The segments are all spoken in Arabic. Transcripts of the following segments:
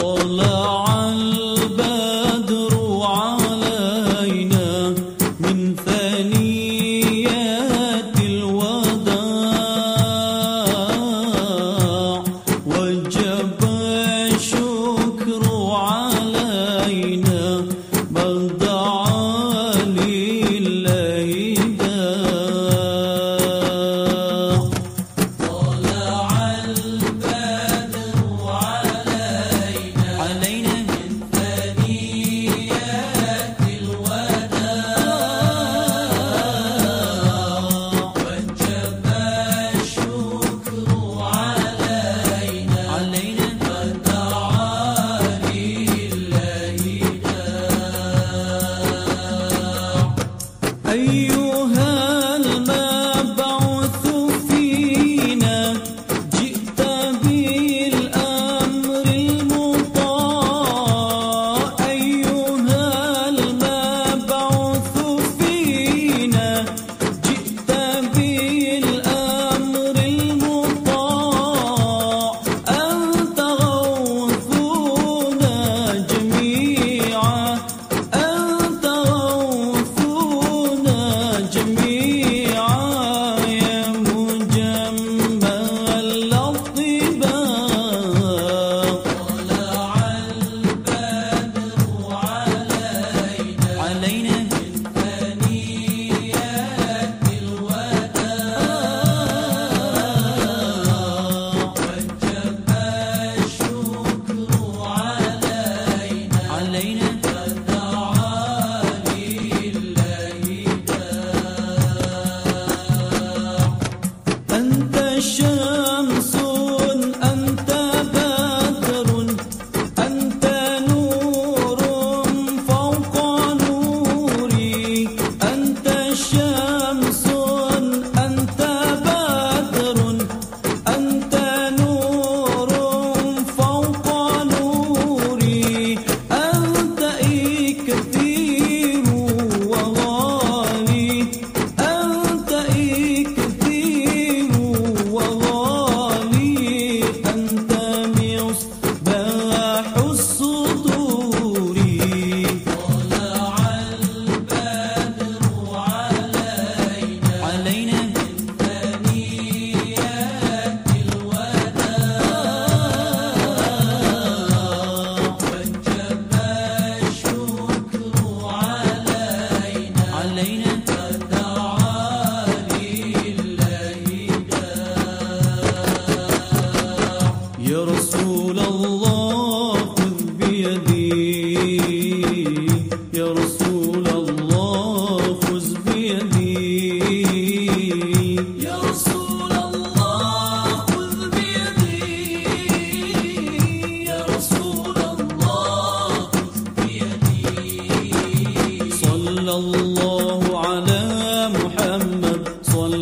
طلع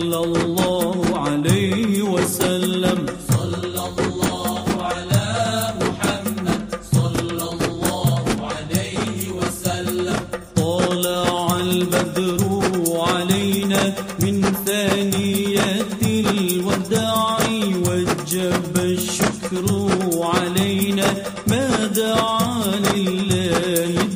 صلى الله عليه وسلم. صلى الله على محمد صلى الله عليه وسلم طلع البدر علينا من ثانيات الوداع وجب الشكر علينا ما دعا لله